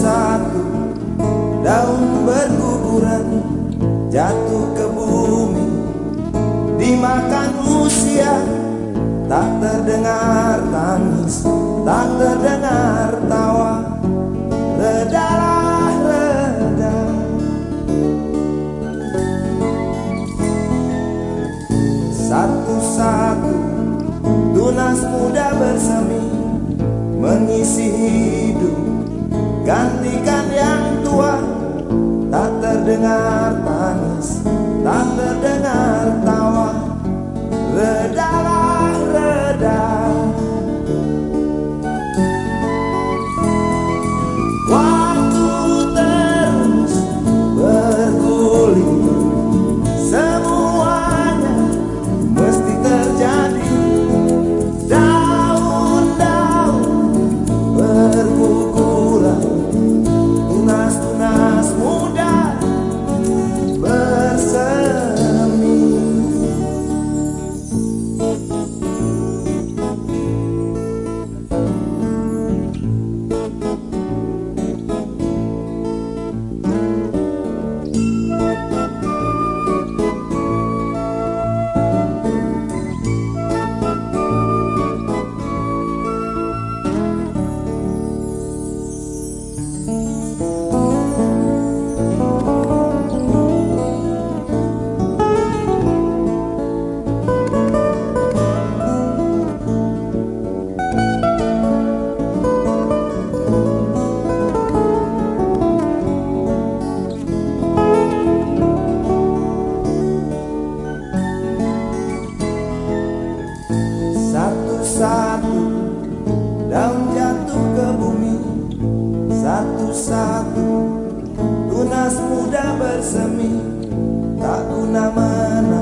Satu Daun berguguran Jatuh ke bumi. Dimakan usia Tak terdengar tangis Tak terdengar tawa. Ledalah reda Satu-satu Tunas muda bersemi Mengisi hidup. Gantikan yang tua Tak terdengar tangis Tak terdengar satu-satu. Tunas muda bersemi Tak guna mana.